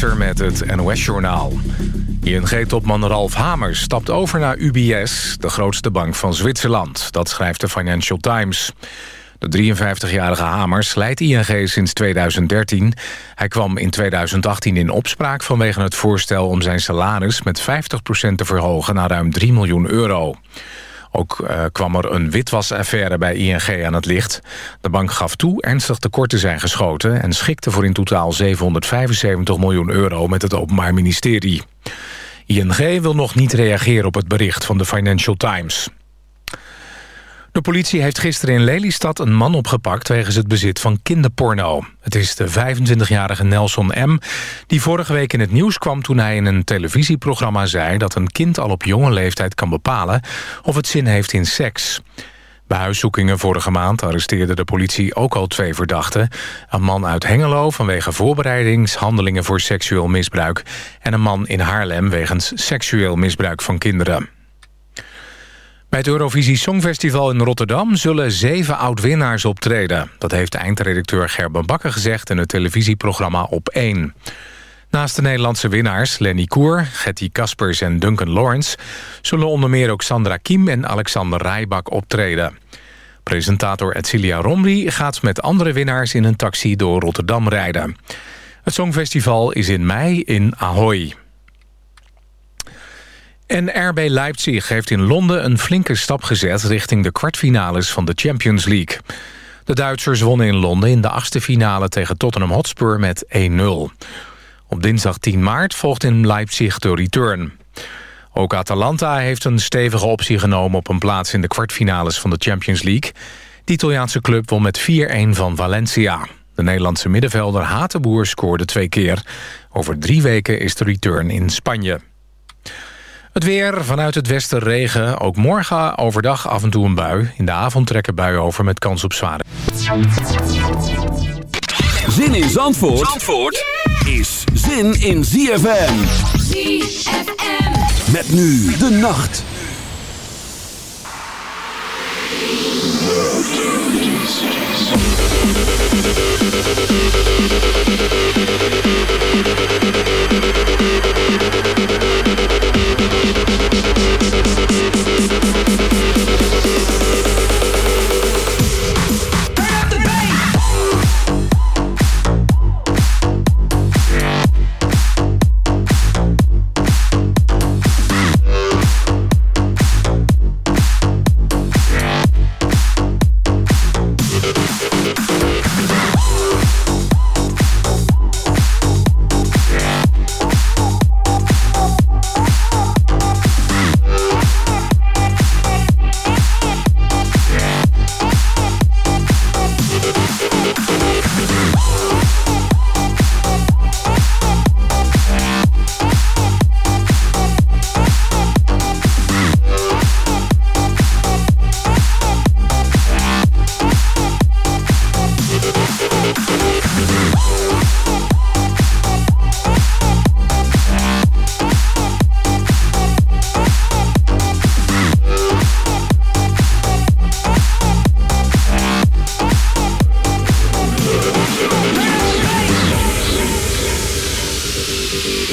Met het NOS-journaal. ING-topman Ralf Hamers stapt over naar UBS, de grootste bank van Zwitserland. Dat schrijft de Financial Times. De 53-jarige Hamers leidt ING sinds 2013. Hij kwam in 2018 in opspraak vanwege het voorstel... om zijn salaris met 50% te verhogen naar ruim 3 miljoen euro. Ook uh, kwam er een witwasaffaire bij ING aan het licht. De bank gaf toe ernstig tekort te zijn geschoten... en schikte voor in totaal 775 miljoen euro met het Openbaar Ministerie. ING wil nog niet reageren op het bericht van de Financial Times. De politie heeft gisteren in Lelystad een man opgepakt... wegens het bezit van kinderporno. Het is de 25-jarige Nelson M. die vorige week in het nieuws kwam... toen hij in een televisieprogramma zei... dat een kind al op jonge leeftijd kan bepalen... of het zin heeft in seks. Bij huiszoekingen vorige maand arresteerde de politie ook al twee verdachten. Een man uit Hengelo vanwege voorbereidingshandelingen voor seksueel misbruik... en een man in Haarlem wegens seksueel misbruik van kinderen. Bij het Eurovisie Songfestival in Rotterdam zullen zeven oud-winnaars optreden. Dat heeft eindredacteur Gerben Bakker gezegd in het televisieprogramma Op 1. Naast de Nederlandse winnaars Lenny Koer, Getty Kaspers en Duncan Lawrence... zullen onder meer ook Sandra Kiem en Alexander Rijbak optreden. Presentator Edcilia Romri gaat met andere winnaars in een taxi door Rotterdam rijden. Het Songfestival is in mei in Ahoy. En RB Leipzig heeft in Londen een flinke stap gezet... richting de kwartfinales van de Champions League. De Duitsers wonnen in Londen in de achtste finale tegen Tottenham Hotspur met 1-0. Op dinsdag 10 maart volgt in Leipzig de return. Ook Atalanta heeft een stevige optie genomen op een plaats in de kwartfinales van de Champions League. De Italiaanse club won met 4-1 van Valencia. De Nederlandse middenvelder Hatenboer scoorde twee keer. Over drie weken is de return in Spanje. Het weer, vanuit het westen regen. Ook morgen overdag af en toe een bui. In de avond trekken buien over met kans op zware. Zin in Zandvoort, Zandvoort is zin in ZFM. ZFM. Met nu de nacht.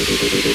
thank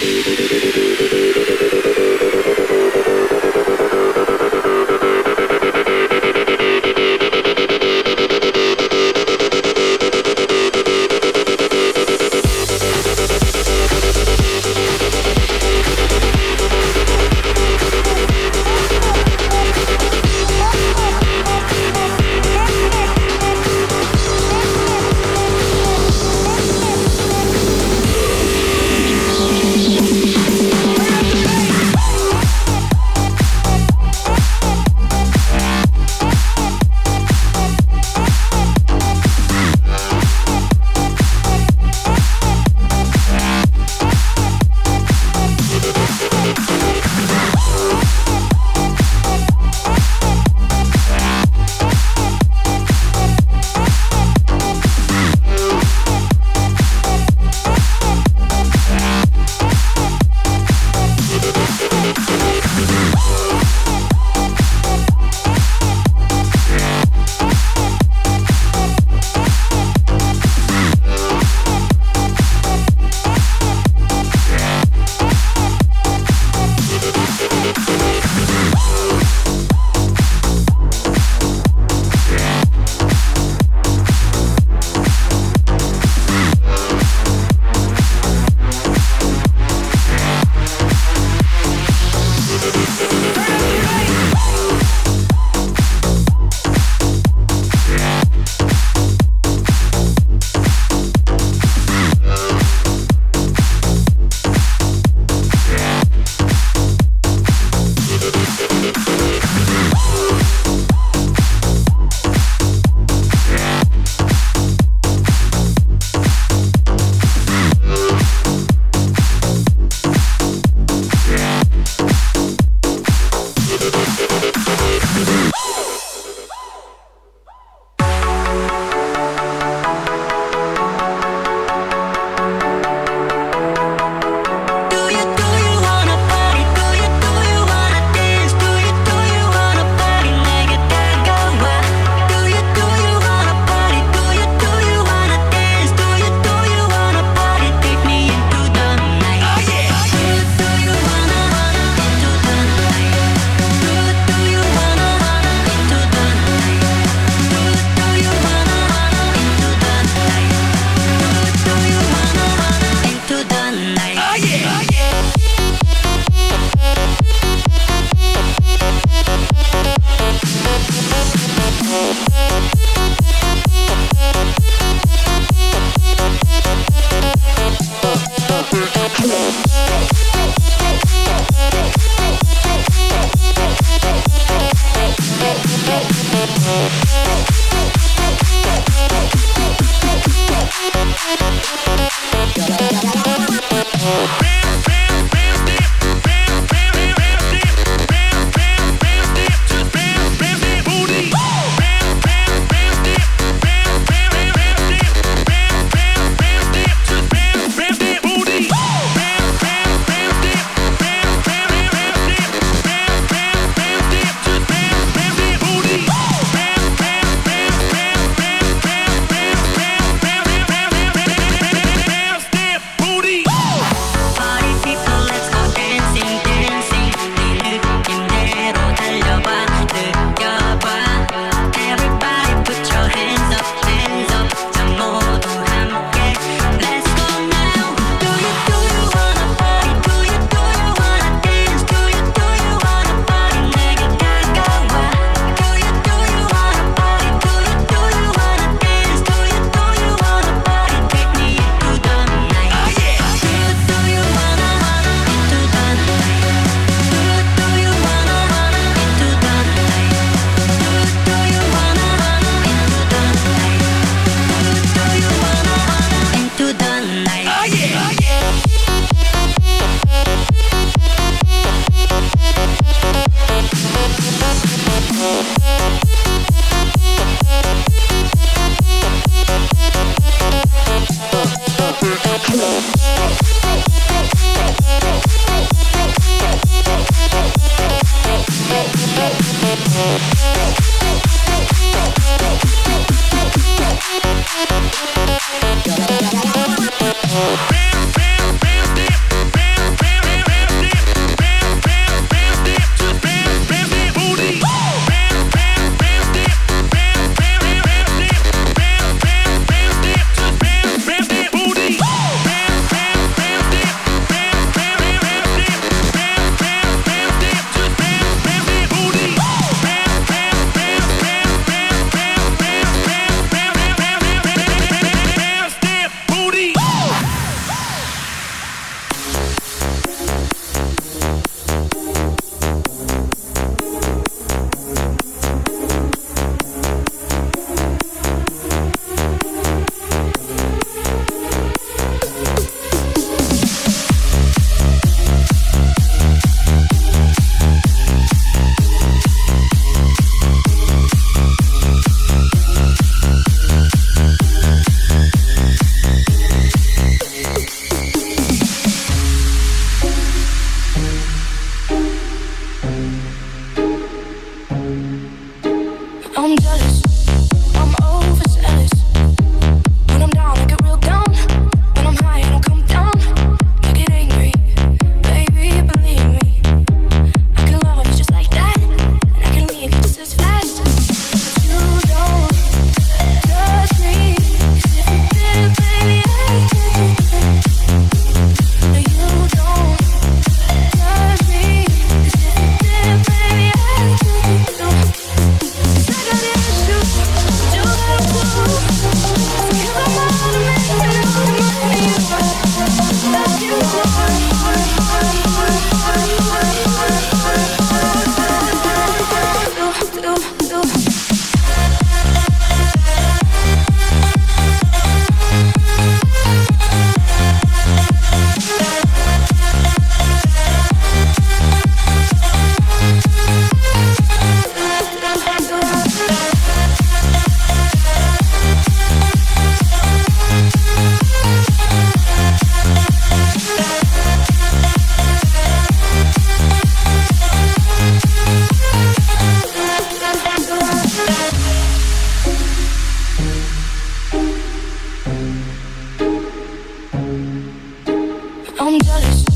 I'm jealous.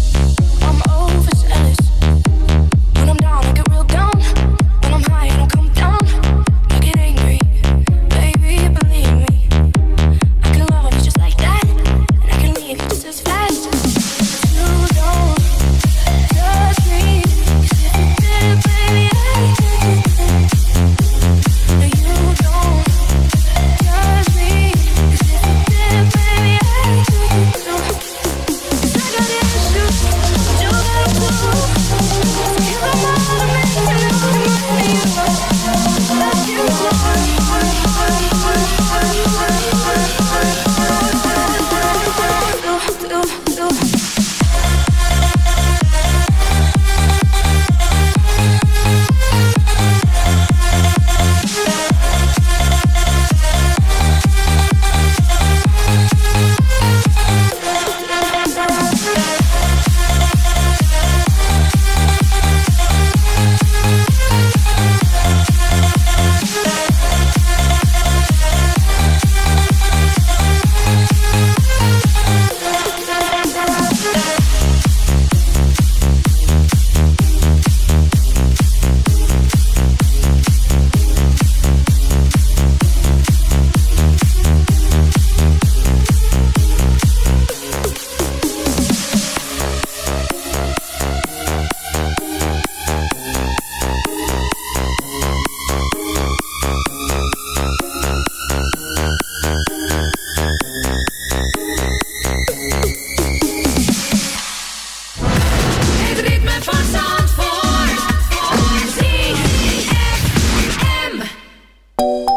you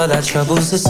all our troubles aside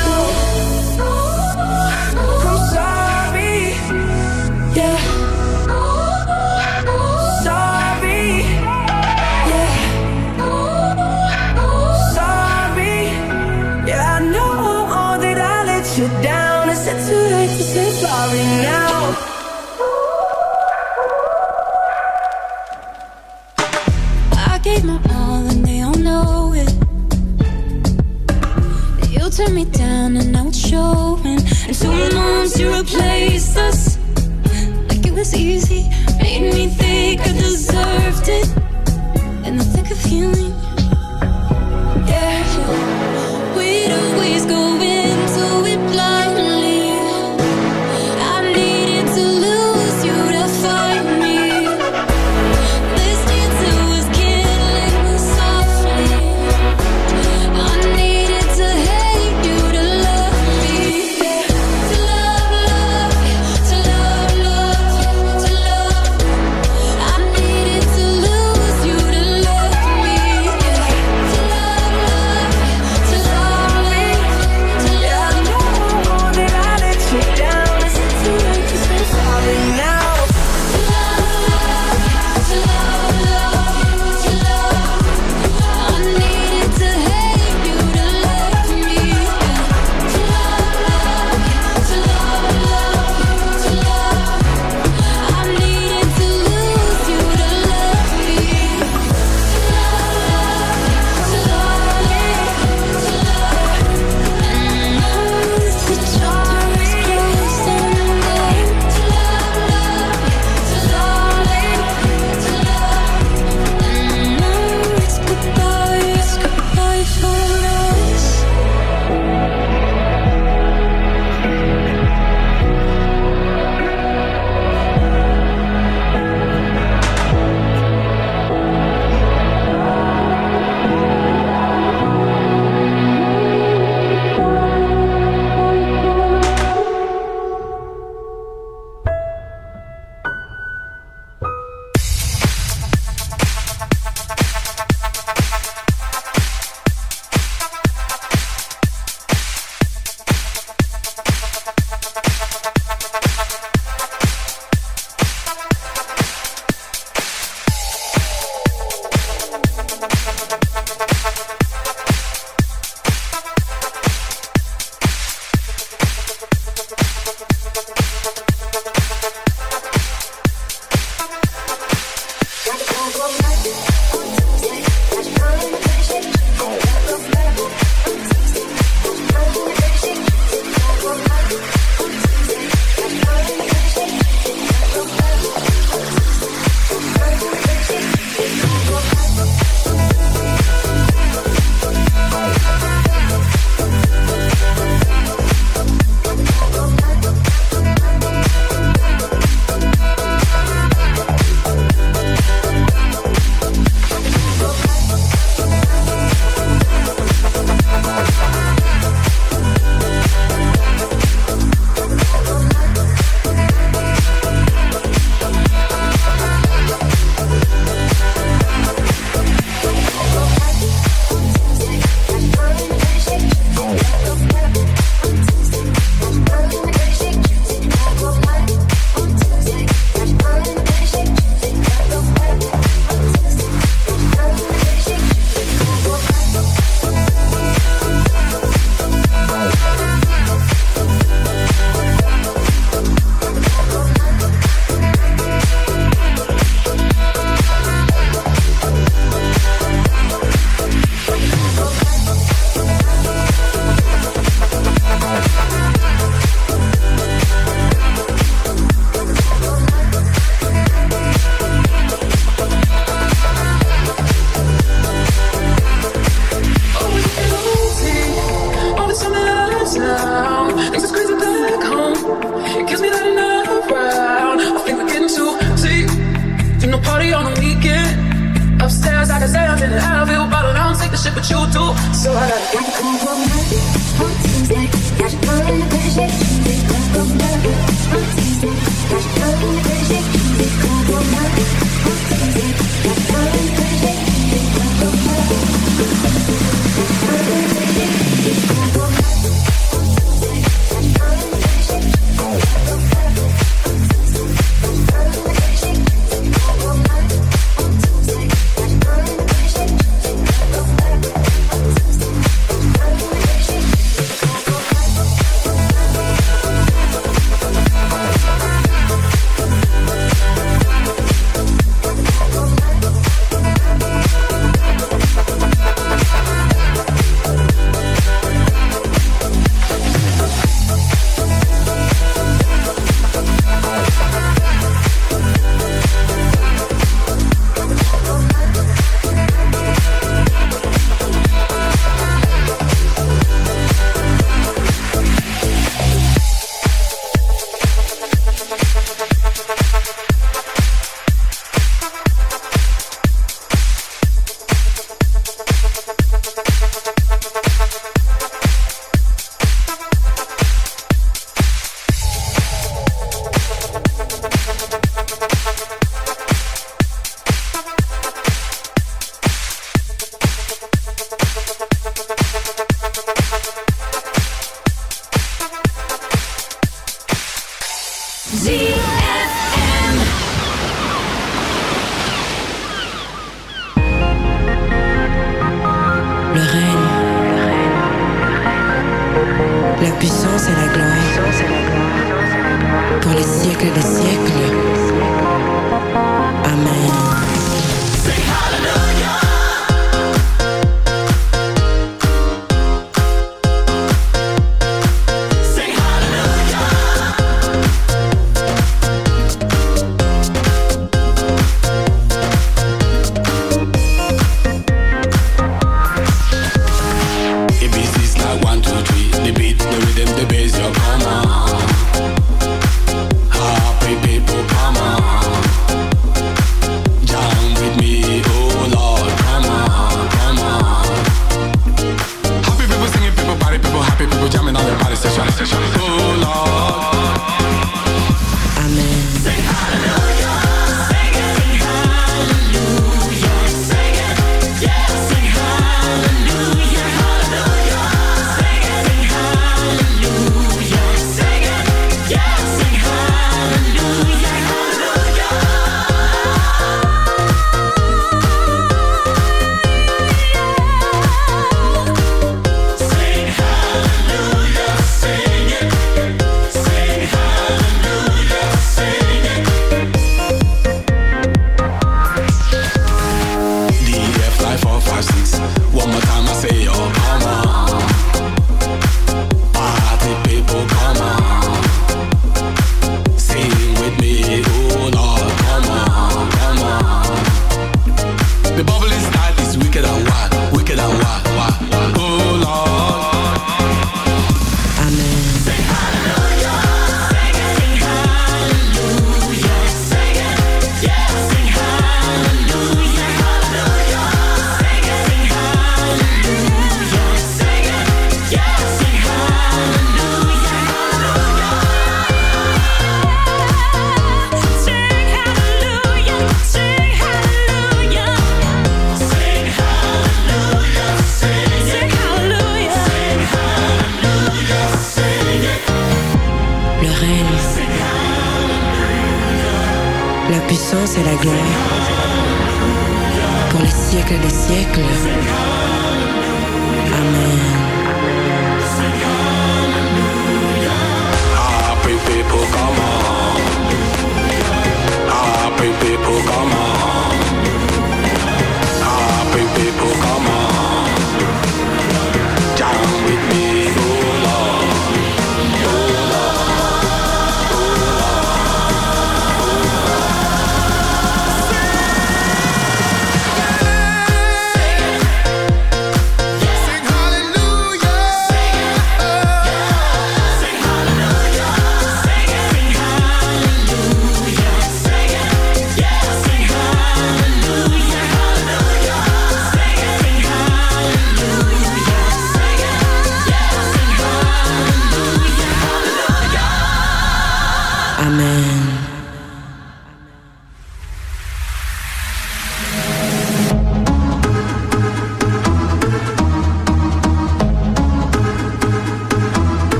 and someone's to replace us. Like it was easy, made me think I deserved it. And the think of healing.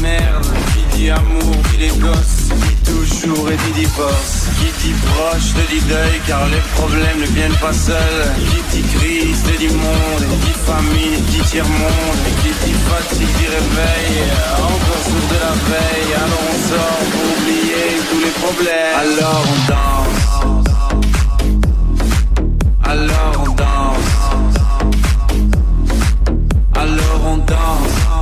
Merde, qui dit amour, dit les gosses, qui toujours et dit divorce, qui dit proche, te dit deuil, car les problèmes ne viennent pas seuls, qui dit crise, te dit monde, qui dit famille, qui dit tiers-monde, qui dit fatigue, dit réveil, encore sourd de la veille, alors on sort pour oublier tous les problèmes, alors on danse. Alors on danse. Alors on danse.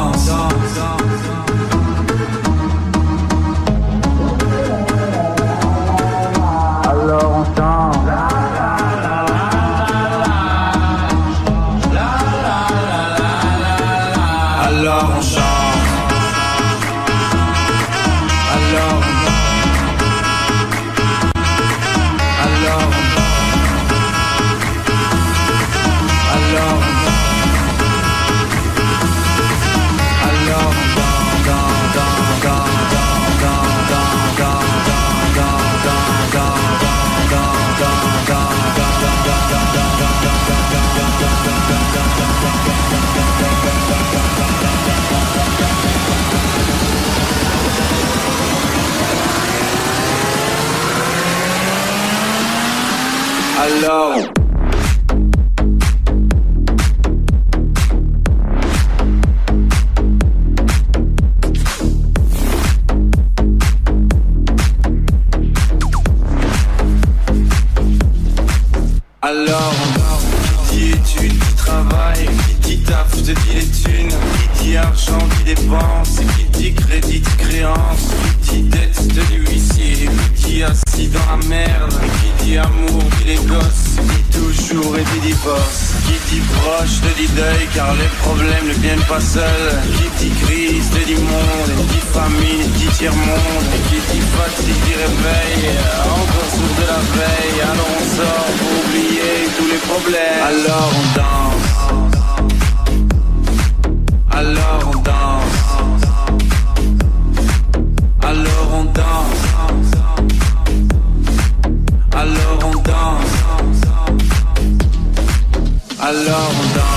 low. Deuil, car les problèmes ne viennent pas seuls, qui dit crise, te dit monde, dit famine, dit tiers-monde, qui dit fatigue, dit réveil, encore sourd de la veille, alors on sort pour oublier tous les problèmes. Alors on danse. Alors on danse. Alors on danse. Alors on danse. Alors on danse.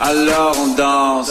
Alors on danse.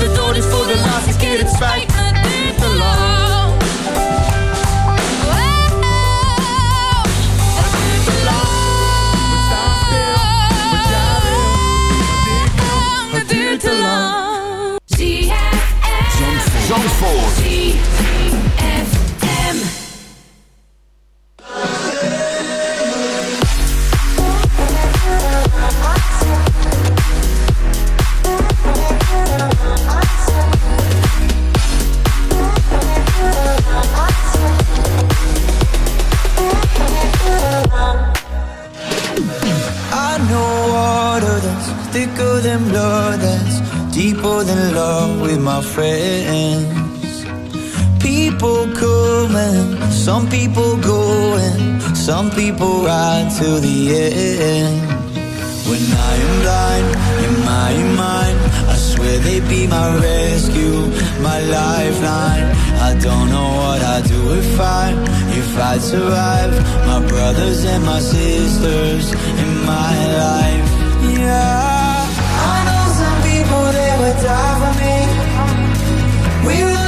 Moeten door, dus voor de laatste keer het spijt me duurt te lang. Zandvoort. thicker than blood that's deeper than love with my friends. People coming, some people going, some people ride till the end. When I am blind in my mind, I swear they'd be my rescue, my lifeline. I don't know what I'd do if I, if I'd survive. My brothers and my sisters in my life, yeah die for me. We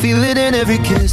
feel it in every kiss.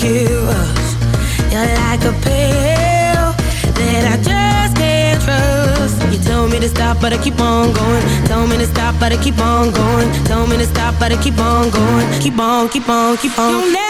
give. You're like a pill that I just can't trust. You told me to stop, but I keep on going. Told me to stop, but I keep on going. Told me to stop, but I keep on going. Keep on, keep on, keep on.